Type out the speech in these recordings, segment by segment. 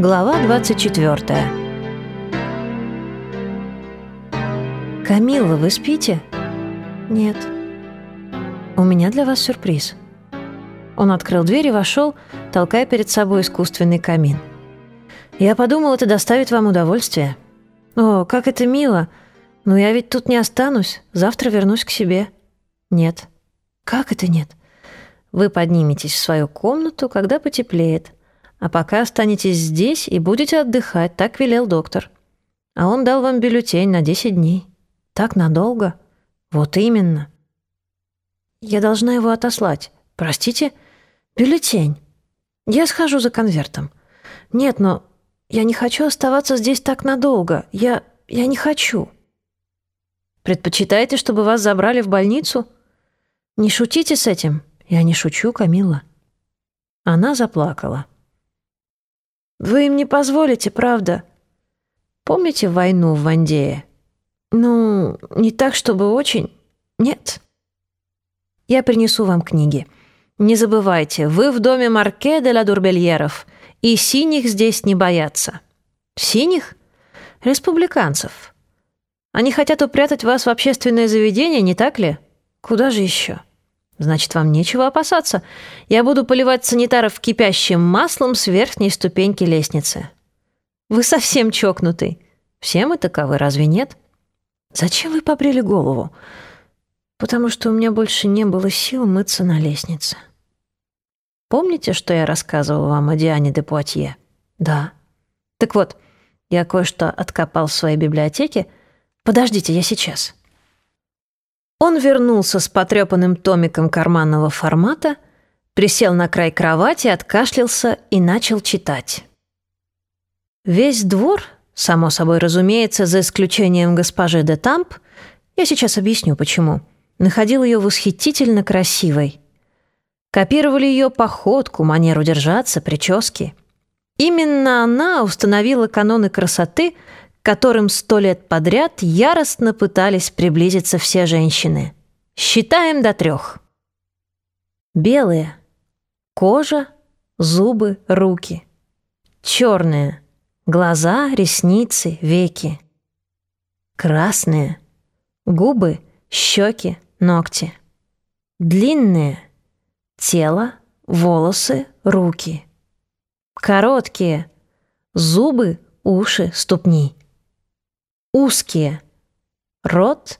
Глава 24 «Камилла, вы спите?» «Нет». «У меня для вас сюрприз». Он открыл дверь и вошел, толкая перед собой искусственный камин. «Я подумал, это доставит вам удовольствие». «О, как это мило! Но я ведь тут не останусь, завтра вернусь к себе». «Нет». «Как это нет?» «Вы подниметесь в свою комнату, когда потеплеет». А пока останетесь здесь и будете отдыхать, так велел доктор. А он дал вам бюллетень на 10 дней. Так надолго? Вот именно. Я должна его отослать. Простите? Бюллетень. Я схожу за конвертом. Нет, но я не хочу оставаться здесь так надолго. Я... я не хочу. Предпочитаете, чтобы вас забрали в больницу? Не шутите с этим. Я не шучу, Камила. Она заплакала. Вы им не позволите, правда? Помните войну в Вандее? Ну, не так, чтобы очень. Нет. Я принесу вам книги. Не забывайте, вы в доме Марке де ла Дурбельеров, и синих здесь не боятся. Синих? Республиканцев. Они хотят упрятать вас в общественное заведение, не так ли? Куда же еще? Значит, вам нечего опасаться. Я буду поливать санитаров кипящим маслом с верхней ступеньки лестницы. Вы совсем чокнутый. Все мы таковы, разве нет? Зачем вы побрили голову? Потому что у меня больше не было сил мыться на лестнице. Помните, что я рассказывал вам о Диане де Пуатье? Да. Так вот, я кое-что откопал в своей библиотеке. Подождите, я сейчас. Он вернулся с потрепанным томиком карманного формата, присел на край кровати, откашлялся и начал читать. Весь двор, само собой разумеется, за исключением госпожи де Тамп, я сейчас объясню почему, находил ее восхитительно красивой. Копировали ее походку, манеру держаться, прически. Именно она установила каноны красоты – которым сто лет подряд яростно пытались приблизиться все женщины. Считаем до трех. Белые – кожа, зубы, руки. Черные – глаза, ресницы, веки. Красные – губы, щеки, ногти. Длинные – тело, волосы, руки. Короткие – зубы, уши, ступни. Узкие. Рот,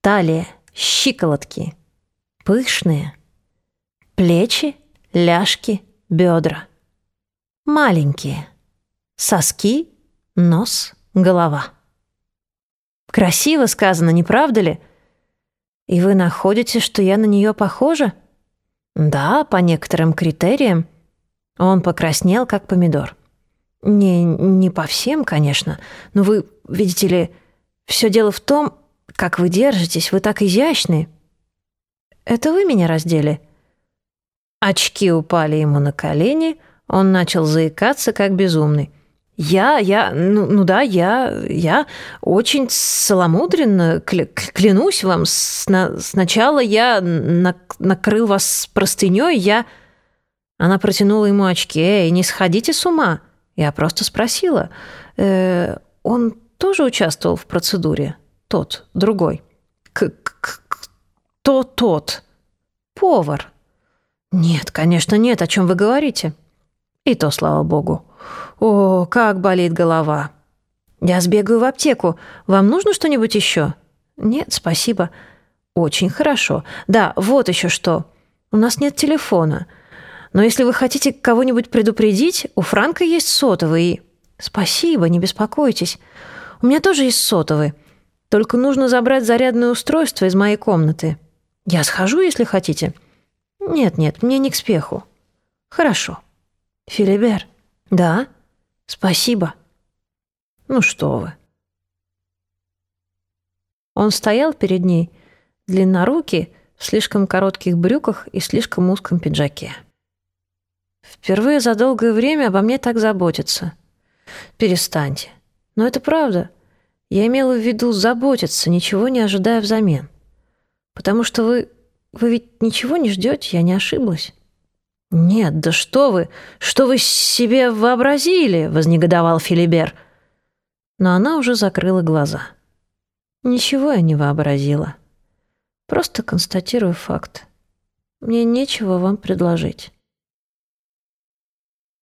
талия, щиколотки. Пышные. Плечи, ляжки, бедра. Маленькие. Соски, нос, голова. Красиво сказано, не правда ли? И вы находите, что я на нее похожа? Да, по некоторым критериям. Он покраснел, как помидор. Не, не по всем, конечно, но вы, видите ли, все дело в том, как вы держитесь, вы так изящны. Это вы меня раздели?» Очки упали ему на колени, он начал заикаться, как безумный. «Я, я, ну, ну да, я, я очень целомудренно, кля, клянусь вам, сна, сначала я на, накрыл вас простыней, я...» Она протянула ему очки. «Эй, не сходите с ума!» Я просто спросила. Э, он тоже участвовал в процедуре? Тот, другой. К -к Кто тот? Повар. Нет, конечно, нет. О чем вы говорите? И то, слава богу. О, как болит голова. Я сбегаю в аптеку. Вам нужно что-нибудь еще? Нет, спасибо. Очень хорошо. Да, вот еще что. У нас нет телефона. Но если вы хотите кого-нибудь предупредить, у Франка есть сотовый. Спасибо, не беспокойтесь. У меня тоже есть сотовый. Только нужно забрать зарядное устройство из моей комнаты. Я схожу, если хотите. Нет-нет, мне не к спеху. Хорошо. Филибер. Да? Спасибо. Ну что вы. Он стоял перед ней, длиннорукий, в слишком коротких брюках и слишком узком пиджаке. Впервые за долгое время обо мне так заботятся. Перестаньте. Но это правда. Я имела в виду заботиться, ничего не ожидая взамен. Потому что вы... Вы ведь ничего не ждете, я не ошиблась. «Нет, да что вы! Что вы себе вообразили!» — вознегодовал Филибер. Но она уже закрыла глаза. Ничего я не вообразила. Просто констатирую факт. Мне нечего вам предложить.